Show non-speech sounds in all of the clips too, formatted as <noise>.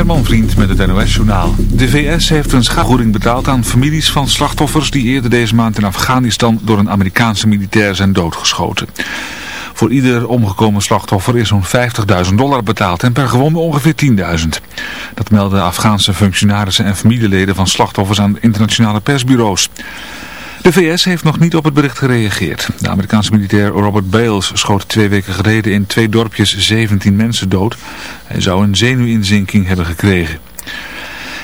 Herman Vriend met het NOS-journaal. De VS heeft een schadevergoeding betaald aan families van slachtoffers die eerder deze maand in Afghanistan door een Amerikaanse militair zijn doodgeschoten. Voor ieder omgekomen slachtoffer is zo'n 50.000 dollar betaald en per gewonde ongeveer 10.000. Dat melden Afghaanse functionarissen en familieleden van slachtoffers aan internationale persbureaus. De VS heeft nog niet op het bericht gereageerd. De Amerikaanse militair Robert Bales schoot twee weken geleden in twee dorpjes 17 mensen dood. Hij zou een zenuwinzinking hebben gekregen.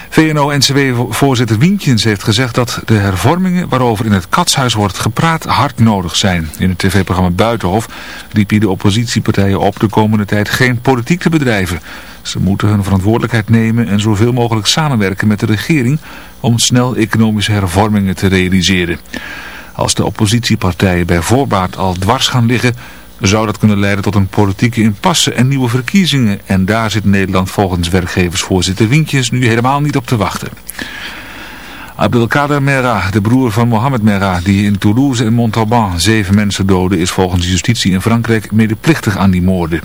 VNO-NCW-voorzitter Wientjens heeft gezegd dat de hervormingen waarover in het katshuis wordt gepraat hard nodig zijn. In het tv-programma Buitenhof riep hij de oppositiepartijen op de komende tijd geen politiek te bedrijven. Ze moeten hun verantwoordelijkheid nemen en zoveel mogelijk samenwerken met de regering om snel economische hervormingen te realiseren. Als de oppositiepartijen bij voorbaat al dwars gaan liggen, zou dat kunnen leiden tot een politieke impasse en nieuwe verkiezingen. En daar zit Nederland volgens werkgeversvoorzitter Wientjes nu helemaal niet op te wachten. Abdelkader Merah, de broer van Mohamed Merah, die in Toulouse en Montauban zeven mensen doodde, is volgens justitie in Frankrijk medeplichtig aan die moorden.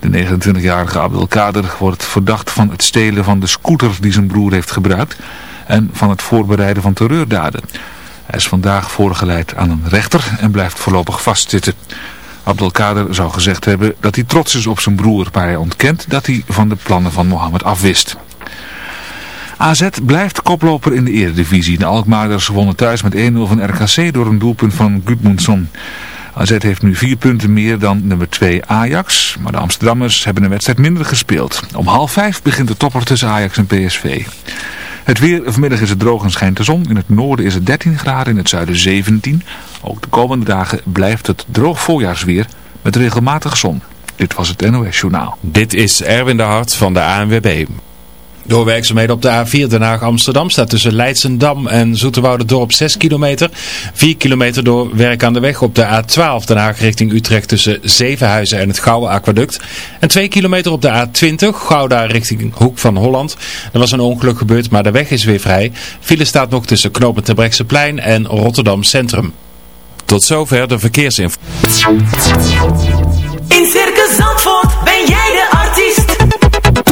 De 29-jarige Abdelkader wordt verdacht van het stelen van de scooter die zijn broer heeft gebruikt en van het voorbereiden van terreurdaden. Hij is vandaag voorgeleid aan een rechter en blijft voorlopig vastzitten. Abdelkader zou gezegd hebben dat hij trots is op zijn broer, maar hij ontkent dat hij van de plannen van Mohammed afwist. AZ blijft koploper in de eredivisie. De Alkmaarders wonnen thuis met 1-0 van RKC door een doelpunt van Gudmundsson. AZ heeft nu vier punten meer dan nummer 2 Ajax, maar de Amsterdammers hebben een wedstrijd minder gespeeld. Om half vijf begint de topper tussen Ajax en PSV. Het weer, vanmiddag is het droog en schijnt de zon. In het noorden is het 13 graden, in het zuiden 17. Ook de komende dagen blijft het droog voorjaarsweer met regelmatig zon. Dit was het NOS Journaal. Dit is Erwin de Hart van de ANWB. Door werkzaamheden op de A4 Den Haag Amsterdam staat tussen Leidsendam en Dorp 6 kilometer. 4 kilometer door werk aan de weg op de A12 Den Haag richting Utrecht tussen Zevenhuizen en het Gouden Aquaduct. En 2 kilometer op de A20 Gouda richting Hoek van Holland. Er was een ongeluk gebeurd, maar de weg is weer vrij. File staat nog tussen Knopen Terbrechtseplein en Rotterdam Centrum. Tot zover de verkeersinformatie.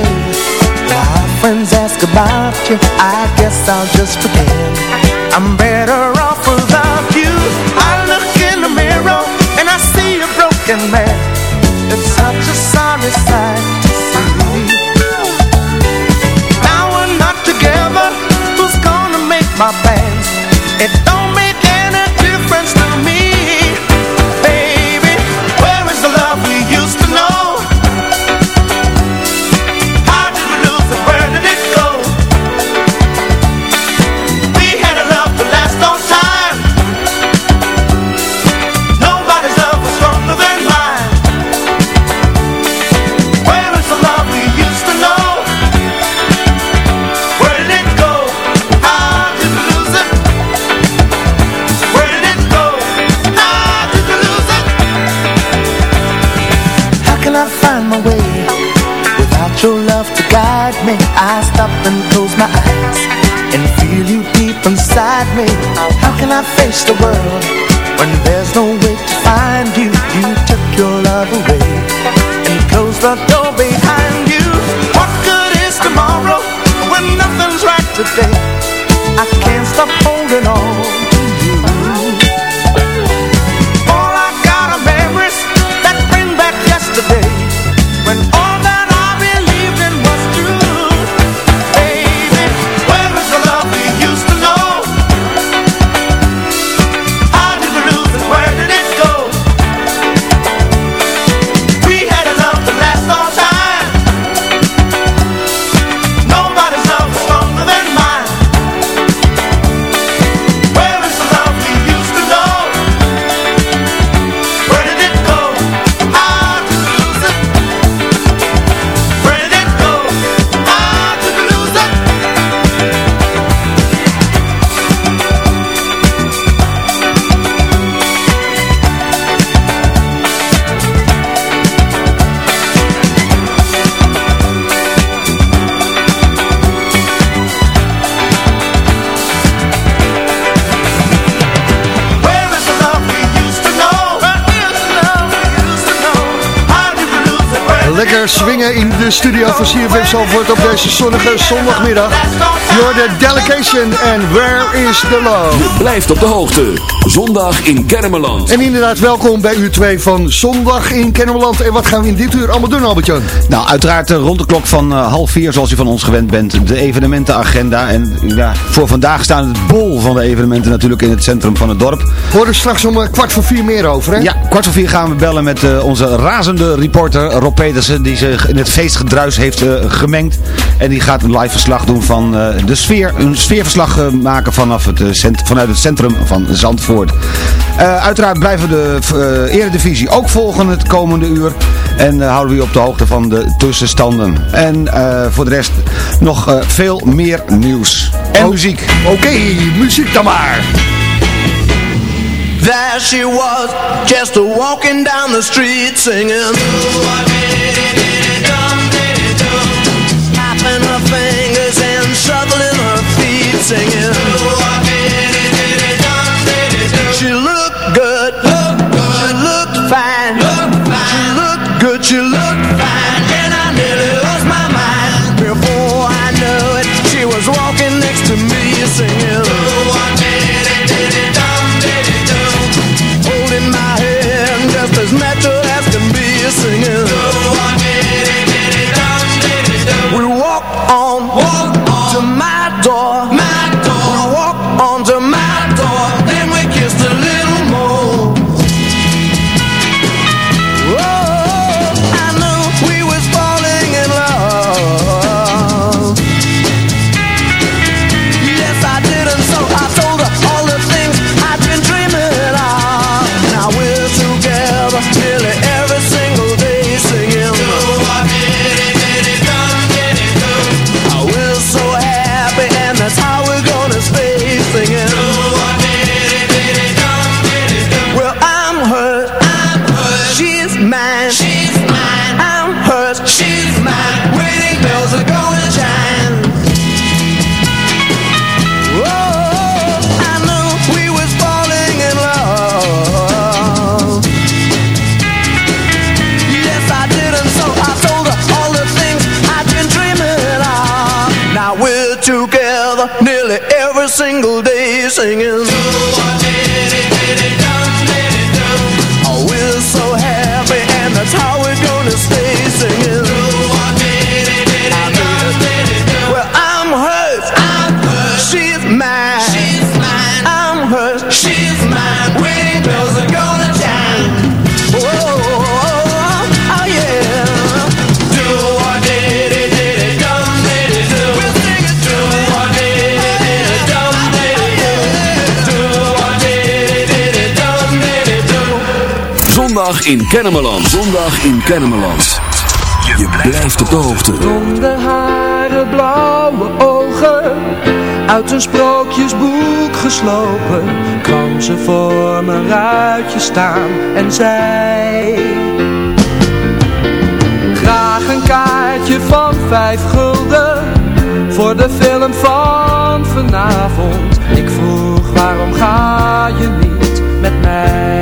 My friends ask about you. I guess I'll just pretend I'm better the world Lekker swingen in de studio van CFM Zalvoort op deze zonnige zondagmiddag. You're the delegation and where is the love? Je blijft op de hoogte. Zondag in Kermeland. En inderdaad, welkom bij uur 2 van Zondag in Kennemerland. En wat gaan we in dit uur allemaal doen, Albert-Jan? Nou, uiteraard rond de klok van eh, half vier, zoals u van ons gewend bent, de evenementenagenda. En ja, voor vandaag staan het bol van de evenementen natuurlijk in het centrum van het dorp. Hoor er straks om eh, kwart voor vier meer over, hè? Ja, kwart voor vier gaan we bellen met eh, onze razende reporter Rob Petersen, die zich in het feestgedruis heeft eh, gemengd. En die gaat een live verslag doen van eh, de sfeer, een sfeerverslag eh, maken vanaf het, vanuit het centrum van Zandvoort. Uiteraard blijven we de eredivisie ook volgen het komende uur. En houden we u op de hoogte van de tussenstanden. En voor de rest nog veel meer nieuws. En muziek. Oké, muziek dan maar. There she was, just walking down the street singing. Singing. Zondag in Kennemerland. Zondag in Kennemerland. Je blijft op de hoogte. Blonde haren, blauwe ogen Uit een sprookjesboek geslopen Kwam ze voor mijn ruitje staan En zei Graag een kaartje van vijf gulden Voor de film van vanavond Ik vroeg waarom ga je niet met mij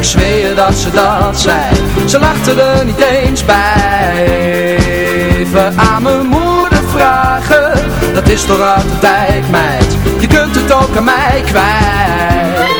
Ik zweer dat ze dat zei. Ze lachte er niet eens bij. Even aan mijn moeder vragen, dat is toch uit de tijd meid. Je kunt het ook aan mij kwijt.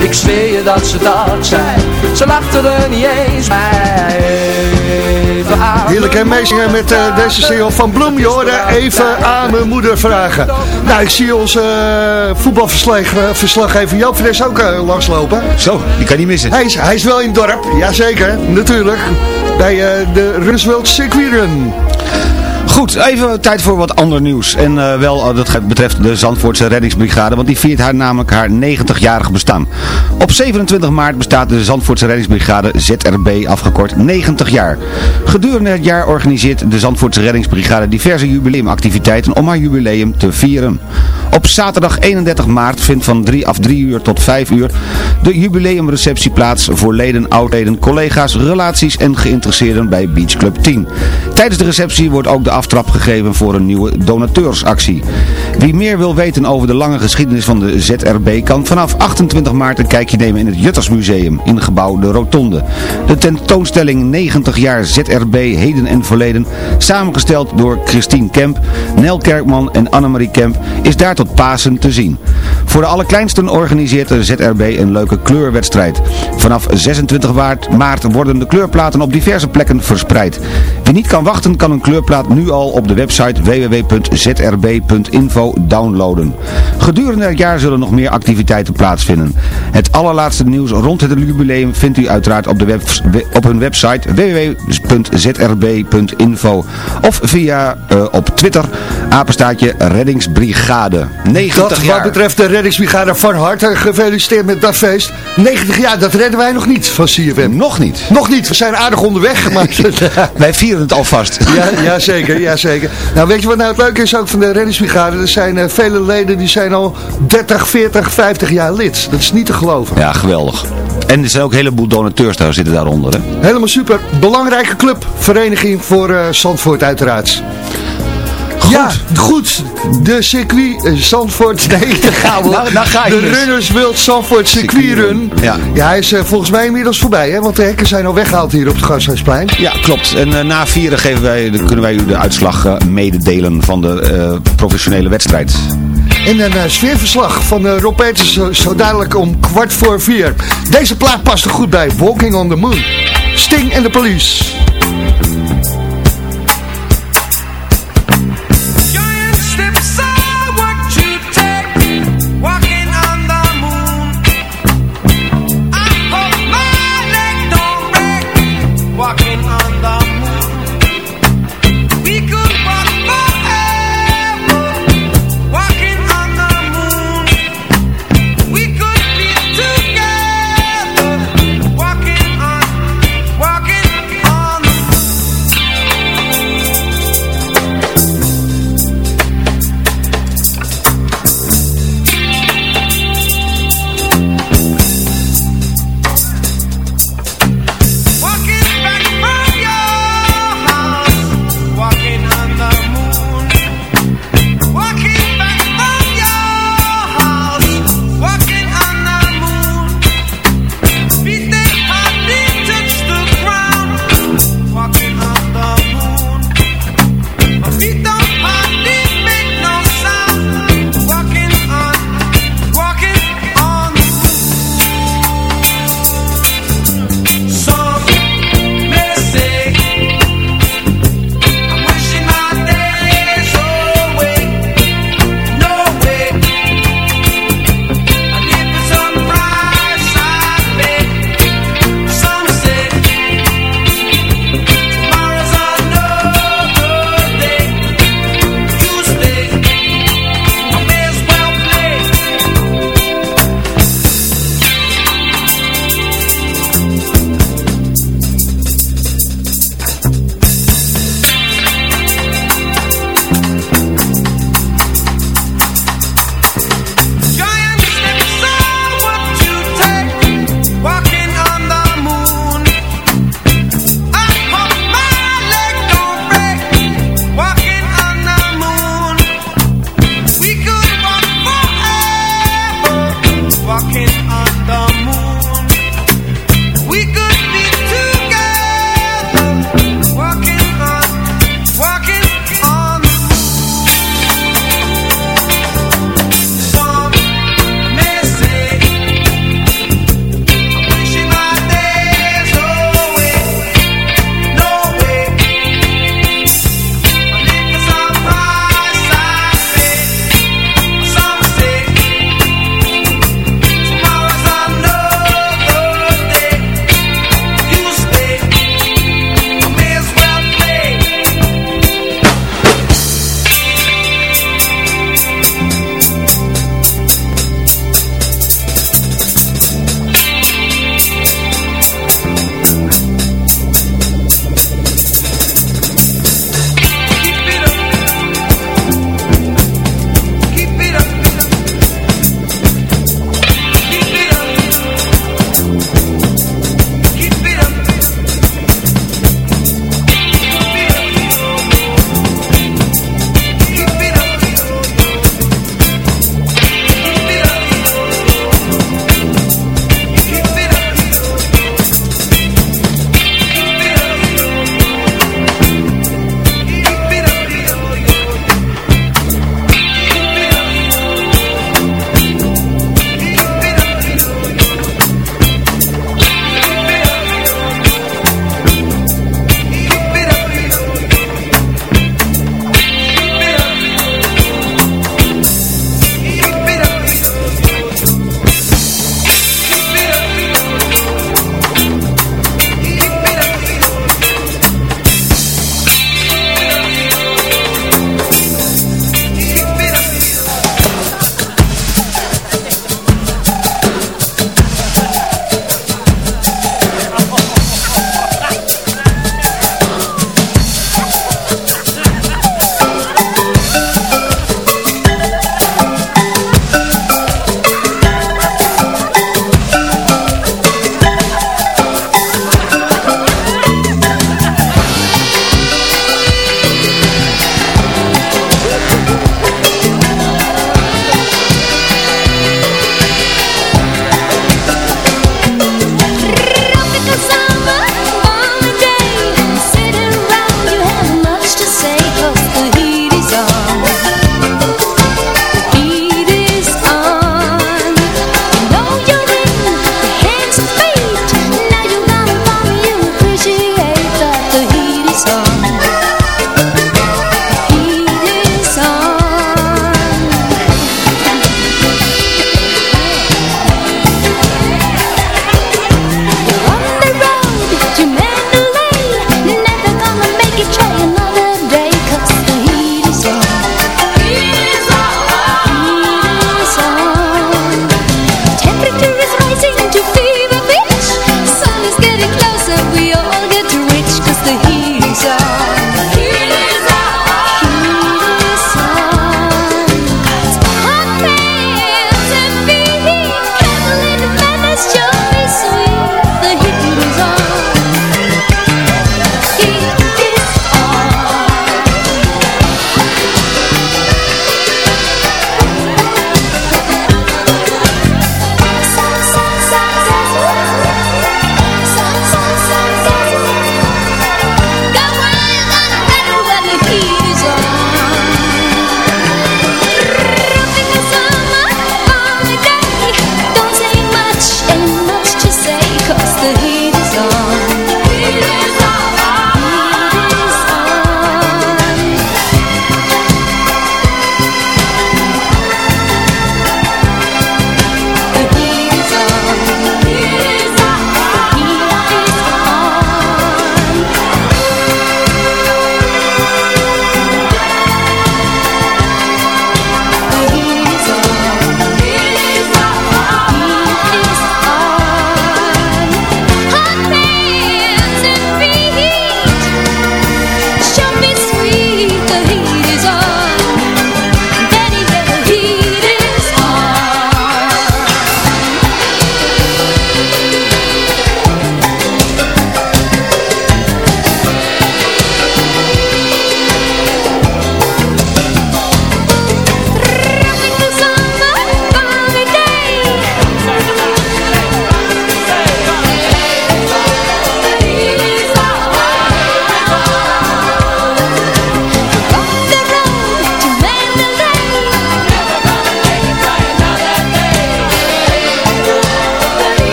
Ik zweer je dat ze dat zei Ze lachte er niet eens bij Even aan Heerlijk hè, meezingen met eh, deze single van Bloem. Je hoorde even aan mijn moeder vragen. Nou, ik zie onze uh, voetbalverslaggever Joop Fres ook uh, langslopen. Zo, die kan niet missen. Hij is, hij is wel in het dorp, jazeker, natuurlijk. Bij uh, de Roosevelt Circuit Run. Goed, even tijd voor wat ander nieuws. En uh, wel, dat betreft de Zandvoortse reddingsbrigade, want die viert haar namelijk haar 90-jarig bestaan. Op 27 maart bestaat de Zandvoortse reddingsbrigade ZRB afgekort 90 jaar. Gedurende het jaar organiseert de Zandvoortse reddingsbrigade diverse jubileumactiviteiten om haar jubileum te vieren. Op zaterdag 31 maart vindt van 3 af 3 uur tot 5 uur de jubileumreceptie plaats voor leden, oudleden, collega's, relaties en geïnteresseerden bij Beach Club 10. Tijdens de receptie wordt ook de aftrap gegeven voor een nieuwe donateursactie. Wie meer wil weten over de lange geschiedenis van de ZRB kan vanaf 28 maart een kijkje nemen in het Juttersmuseum in gebouw De Rotonde. De tentoonstelling 90 jaar ZRB Heden en Verleden, samengesteld door Christine Kemp, Nel Kerkman en Annemarie Kemp, is daar tot Pasen te zien. Voor de allerkleinsten organiseert de ZRB een leuke kleurwedstrijd. Vanaf 26 maart worden de kleurplaten op diverse plekken verspreid. Wie niet kan wachten kan een kleurplaat nu al op de website www.zrb.info downloaden. Gedurende het jaar zullen nog meer activiteiten plaatsvinden. Het allerlaatste nieuws rond het jubileum vindt u uiteraard op, de web, op hun website www.zrb.info of via uh, op Twitter apenstaatje reddingsbrigade. 90 Dat jaar. wat betreft de reddingsbrigade van harte gefeliciteerd met dat feest. 90 jaar, dat redden wij nog niet van CFM. Nog niet. Nog niet, we zijn aardig onderweg. Maar... <laughs> wij vieren het alvast. ja, ja, zeker, ja, zeker. Nou, weet je wat nou het leuke is ook van de reddingsbrigade? Er zijn uh, vele leden die zijn al 30, 40, 50 jaar lid. Dat is niet te geloven. Ja, geweldig. En er zijn ook een heleboel donateurs daar zitten daaronder. Hè? Helemaal super. Belangrijke club. Vereniging voor uh, Zandvoort uiteraard. Goed. Ja, goed. De circuit uh, Zandvoort. Nee, <laughs> daar gaan we. nou, nou ga de dus. Runners World Zandvoort Circuit Run. Ja. ja, hij is uh, volgens mij inmiddels voorbij. Hè? Want de hekken zijn al weggehaald hier op het Gasthuisplein. Ja, klopt. En uh, na vieren geven wij, kunnen wij u de uitslag mededelen van de professionele wedstrijd. En een uh, sfeerverslag van uh, Rob Peters zo, zo, dadelijk om kwart voor vier. Deze plaat past er goed bij. Walking on the Moon. Sting en de Police.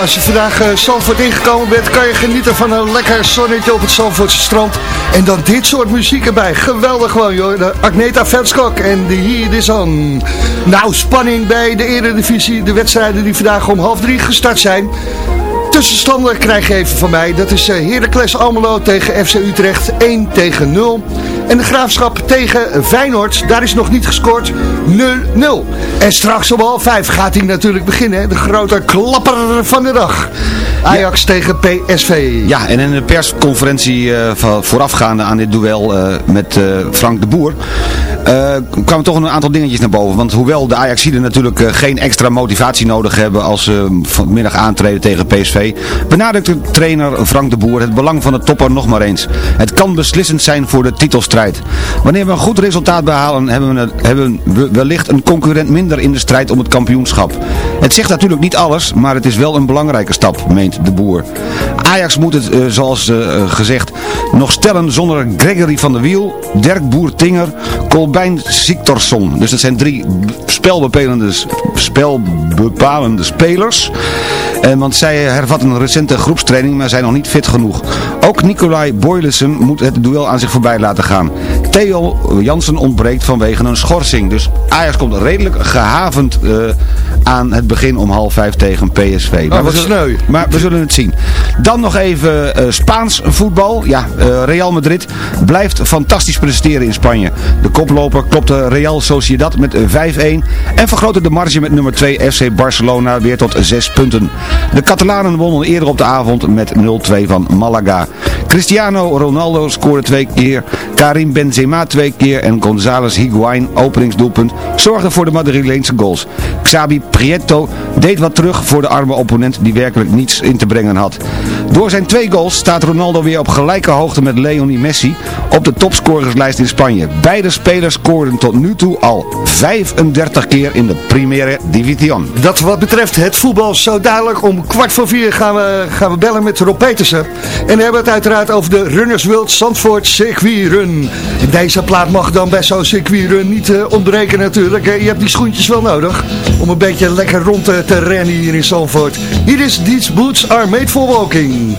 Als je vandaag uh, Zandvoort ingekomen bent, kan je genieten van een lekker zonnetje op het Zandvoortse strand. En dan dit soort muziek erbij. Geweldig gewoon, joh. De Agneta Velskok en de Heat is on. Nou, spanning bij de Eredivisie. De wedstrijden die vandaag om half drie gestart zijn. Tussenstanden krijg je even van mij. Dat is uh, Heracles Almelo tegen FC Utrecht 1 tegen 0. En de Graafschap tegen Feyenoord, daar is nog niet gescoord 0-0. En straks om half 5 gaat hij natuurlijk beginnen. De grote klapper van de dag. Ajax tegen PSV. Ja, en in de persconferentie uh, voorafgaande aan dit duel uh, met uh, Frank de Boer... kwamen toch een aantal dingetjes naar boven. Want hoewel de Ajaxiden natuurlijk geen extra motivatie nodig hebben... als ze vanmiddag aantreden tegen PSV... benadrukt trainer Frank de Boer het belang van de topper nog maar eens. Het kan beslissend zijn voor de titelstrijd. Wanneer we een goed resultaat behalen... hebben we, hebben we wellicht een concurrent minder in de strijd om het kampioenschap. Het zegt natuurlijk niet alles, maar het is wel een belangrijke stap, meent de Boer. Ajax moet het, uh, zoals uh, gezegd, nog stellen zonder Gregory van der Wiel, Dirk Boer-Tinger, Colbijn Siktorsson. Dus dat zijn drie spelbepalende, spelbepalende spelers. En, want zij hervatten een recente groepstraining, maar zijn nog niet fit genoeg. Ook Nicolai Boylissen moet het duel aan zich voorbij laten gaan. Theo Jansen ontbreekt vanwege een schorsing. Dus Ajax komt redelijk gehavend uh, aan het begin om half vijf tegen PSV. Oh, maar, we zullen, maar we zullen het zien. Dan nog even uh, Spaans voetbal. Ja, uh, Real Madrid blijft fantastisch presteren in Spanje. De koploper klopte Real Sociedad met 5-1 en vergrootte de marge met nummer 2 FC Barcelona weer tot 6 punten. De Catalanen wonnen eerder op de avond met 0-2 van Malaga. Cristiano Ronaldo scoorde twee keer, Karim Benzema twee keer en González Higuain, openingsdoelpunt, zorgde voor de Madrileense goals. Xabi Prieto deed wat terug voor de arme opponent die werkelijk niets in te brengen had. Door zijn twee goals staat Ronaldo weer op gelijke hoogte met Lionel Messi op de topscorerslijst in Spanje. Beide spelers scoorden tot nu toe al 35 keer in de Primera Division. Dat wat betreft het voetbal zo dadelijk om kwart voor vier gaan we, gaan we bellen met Rob Petersen. En hebben het uiteraard over de Runners World Zandvoort Circuit Run. Deze plaat mag dan bij zo'n circuit run niet uh, ontbreken natuurlijk. Je hebt die schoentjes wel nodig om een beetje lekker rond te, te rennen hier in Zandvoort. Hier is These Boots Are Made For Walking.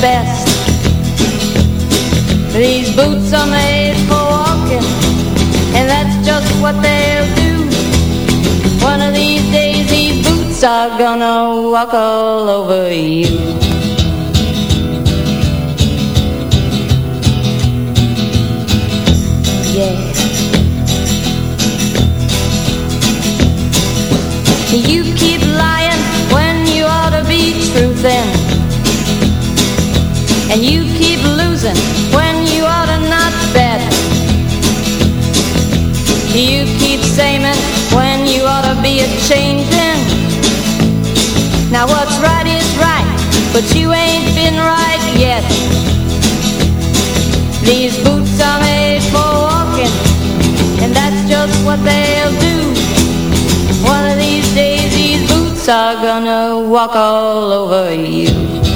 Best. These boots are made for walking, and that's just what they'll do. One of these days these boots are gonna walk all over you. But you ain't been right yet. These boots are made for walking, and that's just what they'll do. One of these days these boots are gonna walk all over you.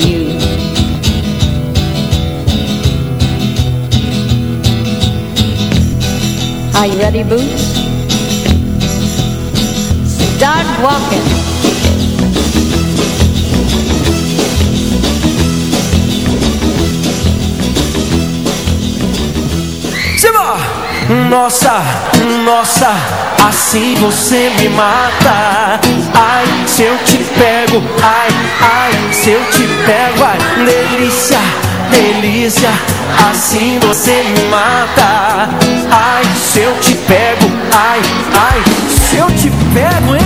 Are you ready, Boots? Start walking. Simba! Nossa, nossa, assim você me mata. Ai, se eu te pego, ai, ai, se eu te pego, ai, delícia, delícia, assim você me mata. Ai, se eu te pego, ai, ai, se eu te pego, hein?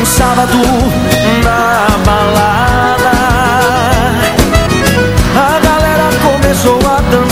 Um sábado na balada A galera começou a dançar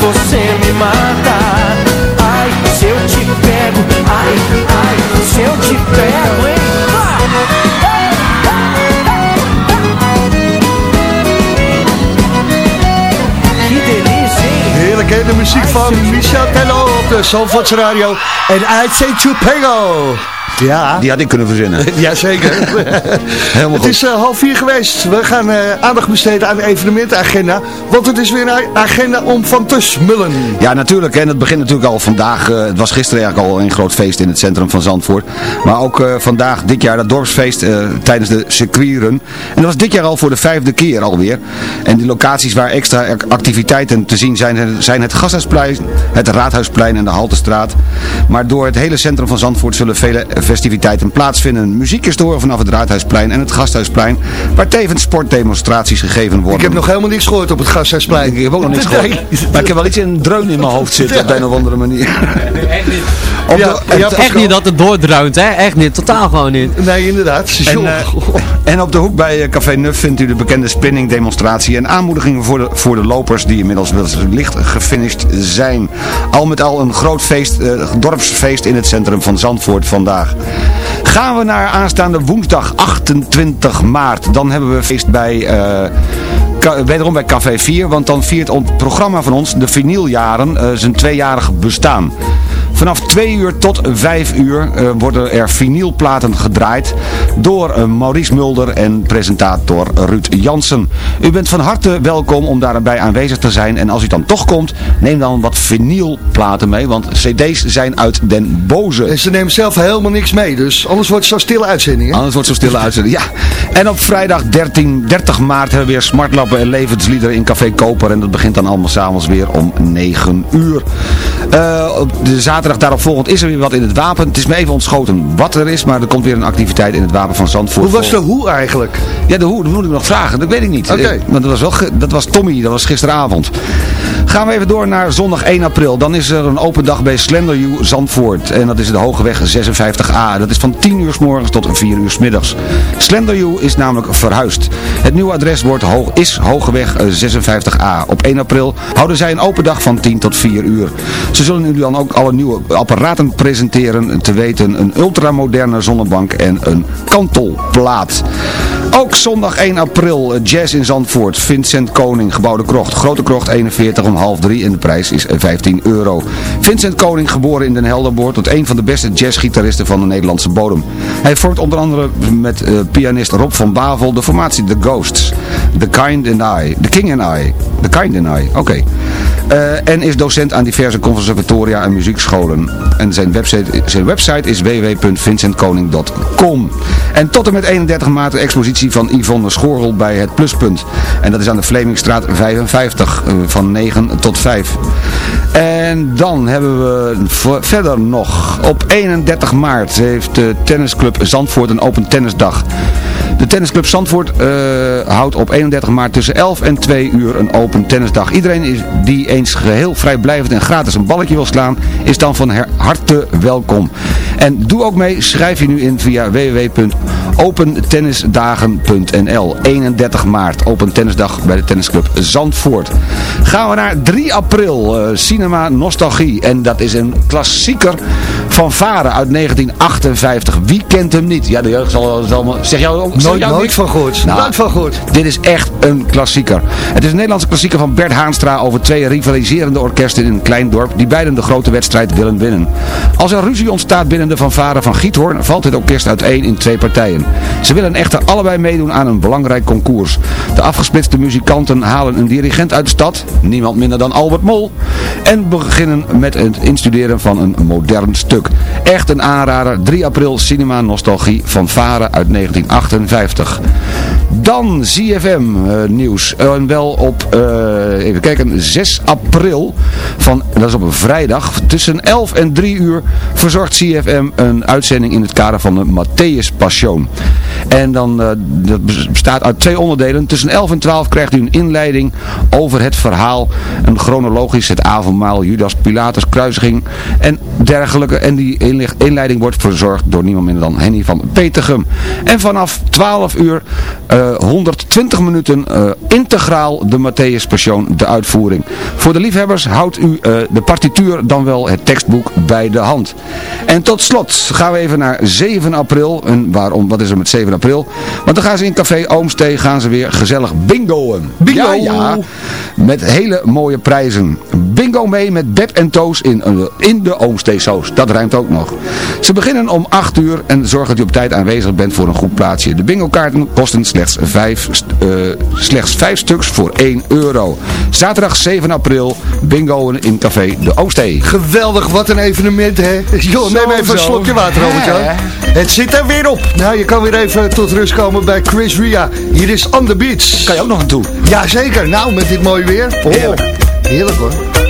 você me mata Ai, se eu te pego Ai, ai, se eu te pego, hein? Heerlijk hè, de muziek van Michel Tello op de Zandvoorts Radio. En I say Chupego. Ja. Die had ik kunnen verzinnen. <laughs> Jazeker. <laughs> Helemaal Het goed. is eh, half vier geweest. We gaan eh, aandacht besteden aan de evenementenagenda. Want het is weer een agenda om van te smullen. Ja, natuurlijk. En het begint natuurlijk al vandaag. eh, het was gisteren eigenlijk al een groot feest in het centrum van Zandvoort. Maar ook vandaag, dit jaar, dat dorpsfeest tijdens de circuitrun. En dat was dit jaar al voor de vijfde keer alweer. En die locaties waar extra activiteiten te zien zijn, zijn het Gasthuisplein, het Raadhuisplein en de Haltestraat. Maar door het hele centrum van Zandvoort zullen vele festiviteiten plaatsvinden. Muziek is door vanaf het Raadhuisplein en het Gasthuisplein, waar tevens sportdemonstraties gegeven worden. Ik heb nog helemaal niks gehoord op het Gasthuisplein. Ik heb ook nog niks <laughs> gehoord. Maar ik heb wel iets in een dreun in mijn hoofd zitten <laughs> op de een of andere manier. <laughs> Op de- Ja, ja, Echt niet dat het doordruint, hè? Echt niet. Totaal gewoon niet. Nee, inderdaad. En, eh, en op de hoek bij eh, Café Nuf vindt u de bekende spinning demonstratie en aanmoedigingen voor de, voor de lopers die inmiddels wel licht gefinished zijn. Al met al een groot feest, eh, dorpsfeest in het centrum van Zandvoort vandaag. Gaan we naar aanstaande woensdag 28 maart. Dan hebben we feest bij... Ka- wederom bij Café 4, want dan viert het programma van ons, de vinyljaren, eh, zijn tweejarig bestaan. Vanaf 2 uur tot 5 uur eh, worden er vinylplaten gedraaid door eh, Maurice Mulder en presentator Ruud Jansen. U bent van harte welkom om daarbij aanwezig te zijn en als u dan toch komt, neem dan wat vinylplaten mee, want cd's zijn uit den boze. En ze nemen zelf helemaal niks mee, dus anders wordt het zo'n stille uitzending. Hè? Anders wordt zo'n stille uitzending, ja. En op vrijdag 13, 30 maart hebben we weer smartlappen en levensliederen in Café Koper. En dat begint dan allemaal s'avonds weer om 9 uur. Eh, op de zaterdag daarop volgend is er weer wat in het wapen. Het is me even ontschoten wat er is, maar er komt weer een activiteit in het wapen van Zandvoort. Hoe was de hoe eigenlijk? Ja, de hoe, dat moet ik nog vragen. Dat weet ik niet. Oké. Eh, Maar dat was, wel dat was Tommy, dat was gisteravond. Gaan we even door naar zondag 1 april. Dan is er een open dag bij Slender U Zandvoort. En dat is de Hogeweg 56A. Dat is van 10 uur s morgens tot 4 uur s middags. Slender U is namelijk verhuisd. Het nieuwe adres wordt hoog, is Hogeweg eh, 56A. Op 1 april houden zij een open dag van 10 tot 4 uur. Ze zullen u dan ook alle nieuwe apparaten presenteren, te weten een ultramoderne zonnebank en een kantelplaat. Ook zondag 1 april, eh, jazz in Zandvoort, Vincent Koning, gebouwde krocht, Grote Krocht 41 om half drie en de prijs is 15 euro. Vincent Koning, geboren in Den Helderboord, tot een van de beste jazzgitaristen van de Nederlandse bodem. Hij vormt onder andere met uh, pianist Rob van Bavel de formatie The Ghosts, The Kind and I, The King and I, The Kind and I, oké. Uh, en is docent aan diverse conservatoria en muziekscholen. En zijn website, zijn website is www.vincentkoning.com. En tot en met 31 maart de expositie van Yvonne Schorrel bij het Pluspunt. En dat is aan de Vlemingstraat 55 uh, van 9 tot 5. En dan hebben we verder nog op 31 maart heeft de tennisclub Zandvoort een open tennisdag. De tennisclub Zandvoort uh, houdt op 31 maart tussen 11 en 2 uur een open tennisdag. Iedereen die eens geheel vrijblijvend en gratis een balletje wil slaan, is dan van harte welkom. En doe ook mee, schrijf je nu in via www.opentennisdagen.nl 31 maart, open tennisdag bij de tennisclub Zandvoort. Gaan we naar 3 april, uh, Cinema Nostalgie. En dat is een klassieker van Varen uit 1958. Wie kent hem niet? Ja, de jeugd zal, zal zeg jou ook Nooit, nooit van gehoord. Nou, nooit van gehoord. Dit is echt een klassieker. Het is een Nederlandse klassieker van Bert Haanstra over twee rivaliserende orkesten in een klein dorp die beiden de grote wedstrijd willen winnen. Als er ruzie ontstaat binnen de fanfare van Giethoorn valt dit orkest uiteen in twee partijen. Ze willen echter allebei meedoen aan een belangrijk concours. De afgesplitste muzikanten halen een dirigent uit de stad, niemand minder dan Albert Mol, en beginnen met het instuderen van een modern stuk. Echt een aanrader, 3 april Cinema Nostalgie van Varen uit 1958. Dan ZFM uh, nieuws. Uh, wel op, uh, even kijken, 6 april, van, dat is op een vrijdag, tussen 11 en 3 uur verzorgt CFM een uitzending in het kader van de Matthäus Passion. En dan, dat bestaat uit twee onderdelen. Tussen 11 en 12 krijgt u een inleiding over het verhaal, een chronologisch, het avondmaal, Judas Pilatus, kruisiging en dergelijke. En die inleiding wordt verzorgd door niemand minder dan Henny van Petergem. En vanaf 12 uur uh, 120 minuten uh, integraal de Matthäus de uitvoering. Voor de liefhebbers houdt u de partituur dan wel het tekstboek bij de hand. En tot slot gaan we even naar 7 april. En waarom, wat is er met 7 april? Want dan gaan ze in Café Oomstee gaan ze weer gezellig bingoen. Bingo! Ja, ja, met hele mooie prijzen. Bingo mee met Beb en Toos in, in de Oomstee Soos. Dat ruimt ook nog. Ze beginnen om 8 uur en zorg dat u op tijd aanwezig bent voor een goed plaatsje. De bingo kaarten kosten slechts 5, uh, slechts 5 stuks voor 1 euro. Zaterdag 7 april, bingo in Café de Oostee. Geweldig, wat een evenement hè. Joh, neem even een slokje water over ja. Het zit er weer op. Nou, je kan weer even tot rust komen bij Chris Ria. Hier is On The Beach. Kan je ook nog naartoe? Jazeker, nou met dit mooie weer. Oh, heerlijk. Heerlijk hoor.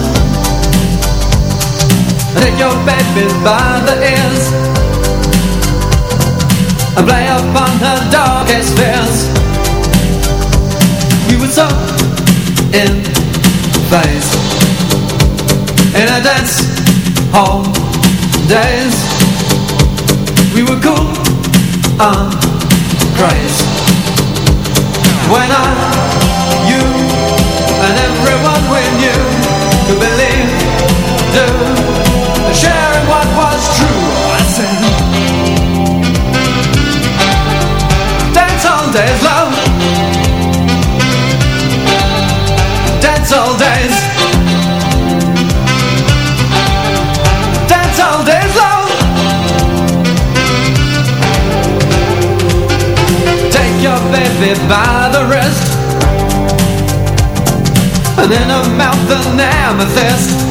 Take your baby by the ears. And play upon her darkest fears. We were so in phase. In a dance hall days. We were cool and crazy. When I, you, and everyone we knew Could believe, do sharing what was true. Dance all. Dance all. Dance all. Take your baby by the wrist. And in her mouth an amethyst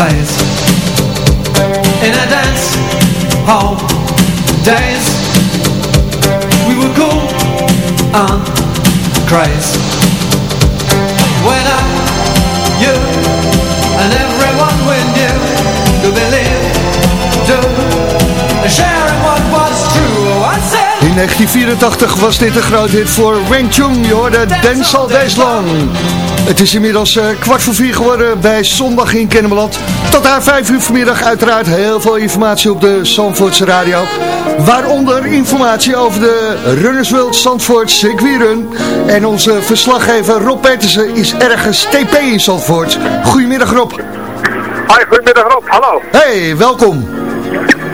phase In a dance hall days We were cool and crazy When I, you and everyone we knew Could believe, do, sharing what was true In 1984 was dit een groot hit voor Wang Chung. Je hoorde Dance All Days Long. Het is inmiddels uh, kwart voor vier geworden bij Zondag in Kennemerland. Tot aan vijf uur vanmiddag uiteraard heel veel informatie op de Zandvoortse radio. Waaronder informatie over de Runners World Zandvoort Circuitrun. En onze verslaggever Rob Petersen is ergens TP in Zandvoort. Goedemiddag Rob. Hoi, goedemiddag Rob, hallo. Hey, welkom.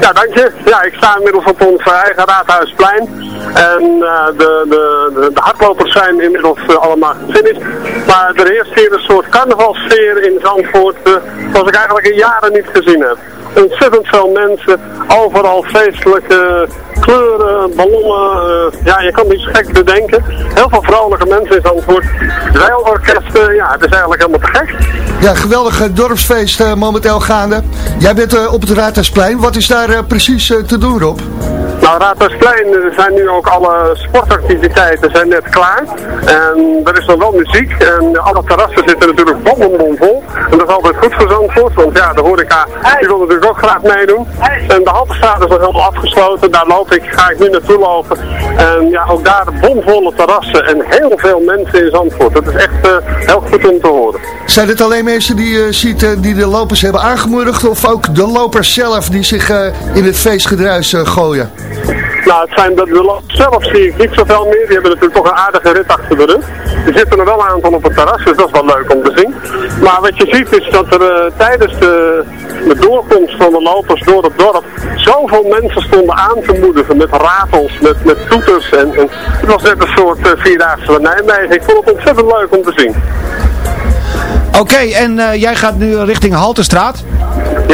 Ja, dank je. Ja, ik sta inmiddels op ons eigen raadhuisplein. En uh, de, de, de, de, hardlopers zijn inmiddels uh, allemaal gefinished. Maar er heerst hier een soort carnavalsfeer in Zandvoort, uh, zoals ik eigenlijk in jaren niet gezien heb. Ontzettend veel mensen, overal feestelijke kleuren, ballonnen, ja, je kan niet gek bedenken. Heel veel vrolijke mensen in Zandvoort. Zeilorkesten, ja, het is eigenlijk helemaal te gek. Ja, geweldig dorpsfeest momenteel gaande. Jij bent op het Raadhuisplein. Wat is daar precies te doen, Rob? Nou, Raadhuisplein zijn nu ook alle sportactiviteiten zijn net klaar. En er is nog wel muziek. En alle terrassen zitten natuurlijk bombombom vol. En dat is altijd goed voor Zandvoort. Want ja, de horeca die wil natuurlijk ook graag meedoen. En de Haltestraat is nog helemaal afgesloten. Daar loop ik, ga ik nu naartoe lopen. En ja, ook daar bomvolle terrassen en heel veel mensen in Zandvoort. Dat is echt uh, heel goed om te horen. Zijn het alleen mensen die je uh, ziet uh, die de lopers hebben aangemoedigd? Of ook de lopers zelf die zich in het feestgedruis gooien? Nou, het zijn de, de zelf zie ik niet zoveel meer. Die hebben natuurlijk toch een aardige rit achter de rug. Er zitten er wel een aantal op het terras, dus dat is wel leuk om te zien. Maar wat je ziet is dat er eh, tijdens de, de doorkomst van de lopers door het dorp zoveel mensen stonden aan te moedigen met ratels, met, met toeters. En, en het was net een soort uh, vierdaagse van Nijmegen. Ik vond het ontzettend leuk om te zien. Oké, en eh, jij gaat nu richting Halterstraat.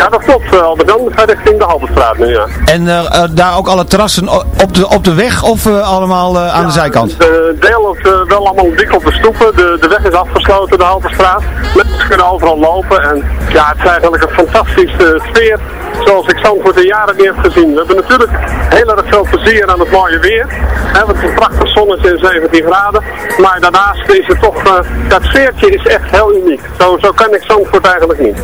Ja, dat klopt, uh, Albert-Jan. We gaan richting de Halterstraat nu, ja. En eh, daar ook alle terrassen op de, op de weg of allemaal aan de zijkant? De deel loopt wel allemaal dik op de stoepen. De, de weg is afgesloten, de Halterstraat. Mensen kunnen overal lopen. En ja, het is eigenlijk een fantastische sfeer zoals ik Zandvoort in jaren niet heb gezien. We hebben natuurlijk heel erg veel plezier aan het mooie weer. He, het is een prachtig zonnetje in 17 graden. Maar daarnaast is het toch, uh, dat sfeertje is echt heel uniek. Zo, zo kan ik Zandvoort eigenlijk niet.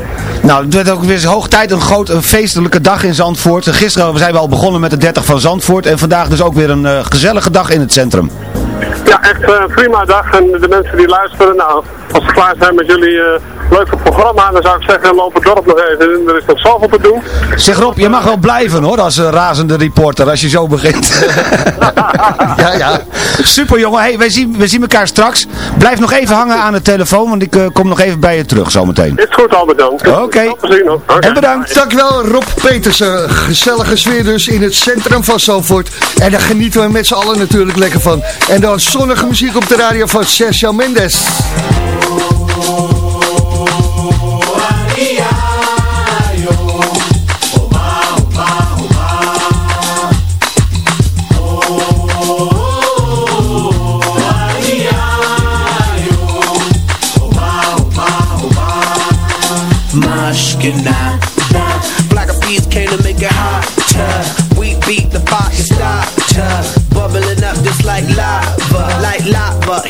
Nou, het werd ook weer hoog tijd, een groot een feestelijke dag in Zandvoort. Gisteren zijn we al begonnen met de 30 van Zandvoort. En vandaag dus ook weer een uh, gezellige dag in het centrum. Ja, echt een uh, prima dag. En de mensen die luisteren, nou, als ze klaar zijn met jullie uh, leuke programma, dan zou ik zeggen, loop het dorp nog even. Er is nog zoveel te doen. Zeg Rob, je mag wel blijven hoor, als uh, razende reporter, als je zo begint. <laughs> ja, ja. Super jongen, hey, wij, zien, wij zien elkaar straks. Blijf nog even hangen aan de telefoon, want ik uh, kom nog even bij je terug zometeen. Is goed, Albert dan. Oké. Okay. Okay. En bedankt. Dankjewel Rob Petersen. Gezellige sfeer dus in het centrum van Zandvoort. En daar genieten we met z'n allen natuurlijk lekker van. En zonnige muziek op de radio van Sergio Mendes.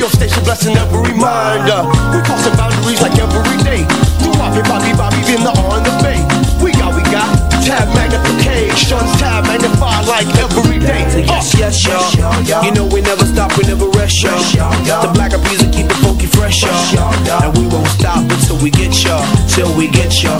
radio station blessing every mind. Uh, we crossing boundaries like every day. Do Bobby, Bobby, Bobby, in the on the bay. We got, we got tab magnification, tab magnify like every day. Yes, yes, y'all. You know we never stop, we never rest, y'all. The black will keep it funky fresh, y'all. And we won't stop until we get y'all, till we get y'all.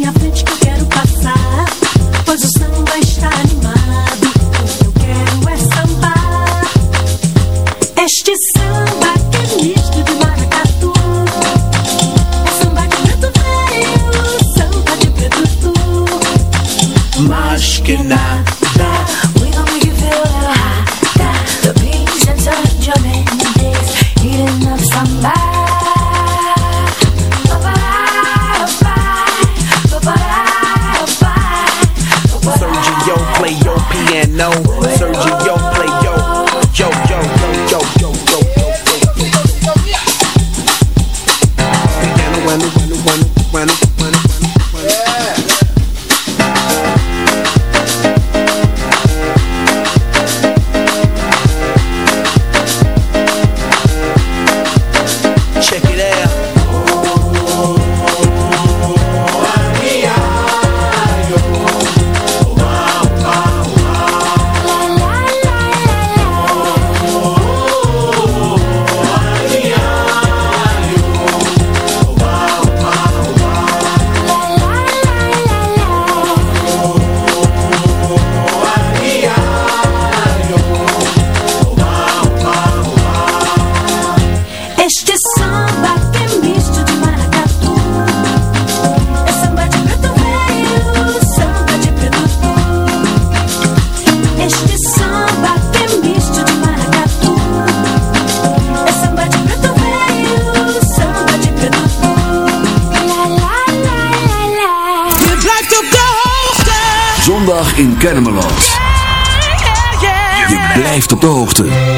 blijft op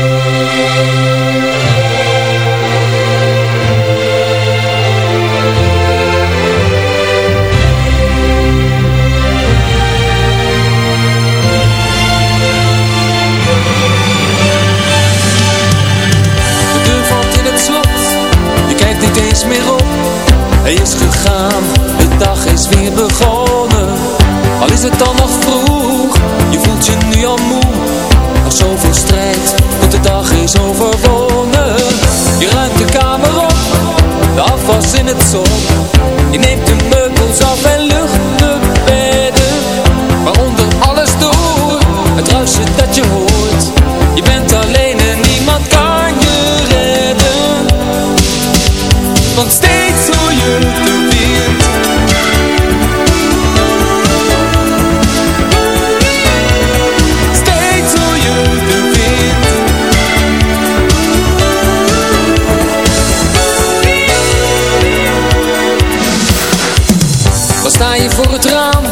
voor het raam,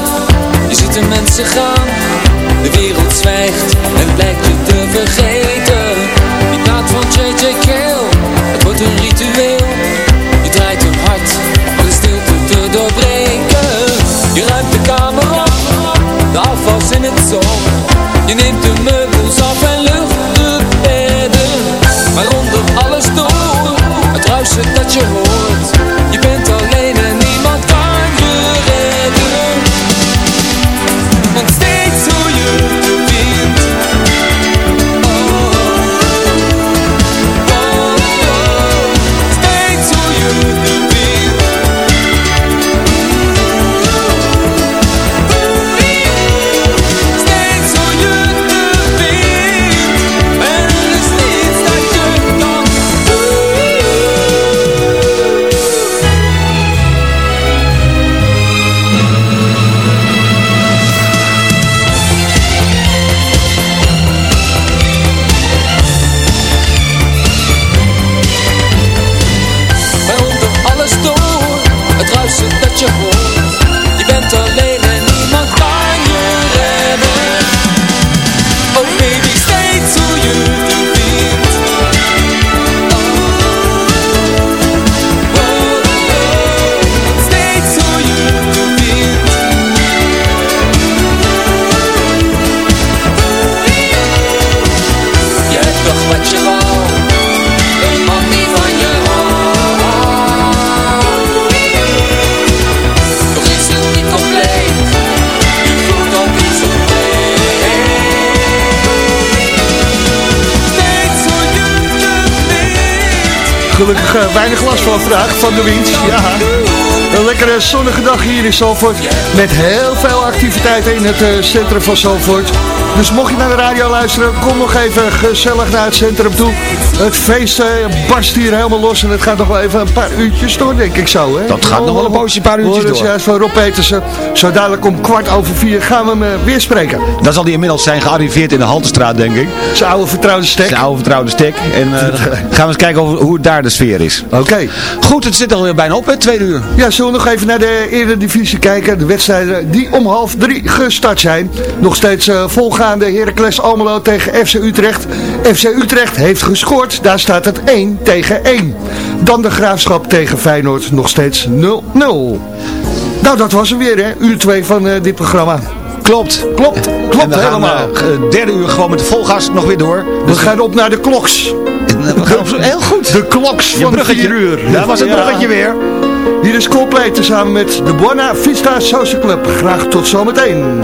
je ziet de mensen gaan. De wereld zwijgt en blijkt je te vergeten. Die plaat van J.J. Cale, het wordt een ritueel. Je draait hem hard om de stilte te doorbreken. Je ruimt de kamer op, de afwas in het zon. Je neemt de Gelukkig eh, weinig last van vandaag, van de wind. Ja. Een lekkere zonnige dag hier in Zalvoort. Met heel veel activiteiten in het eh, centrum van Zalvoort. Dus mocht je naar de radio luisteren, kom nog even gezellig naar het centrum toe. Het feest eh, barst hier helemaal los en het gaat nog wel even een paar uurtjes door, denk ik zo. Hè? Dat gaat nog wel een poosje, een paar uurtjes door. juist van Rob Petersen. Zo dadelijk om kwart over vier gaan we hem eh, weer spreken. Dan zal hij inmiddels zijn gearriveerd in de Haltestraat, denk ik. Zijn oude vertrouwde stek. Zijn oude vertrouwde stek. En eh, <laughs> gaan we eens kijken over hoe daar de sfeer is. Oké. Goed, het zit alweer bijna op, hè, twee uur. Ja, zullen we nog even naar de Eredivisie kijken. De wedstrijden die om half drie gestart zijn. Nog steeds eh, volgaande Heracles Almelo tegen FC Utrecht. FC Utrecht heeft gescoord. Daar staat het 1 tegen 1. Dan de Graafschap tegen Feyenoord. Nog steeds 0-0. Nou, dat was hem weer, hè. Uur 2 van eh, dit programma. Klopt. Klopt. En Klopt we gaan helemaal. eh, derde uur gewoon met de volgas nog weer door. We gaan op naar de kloks. We gaan op zo- heel goed. De kloks Je van bruggetje. 4 uur. Daar was het Ja. bruggetje weer. Hier is Coldplay tezamen met de Buona Vista Social Club. Graag tot zometeen.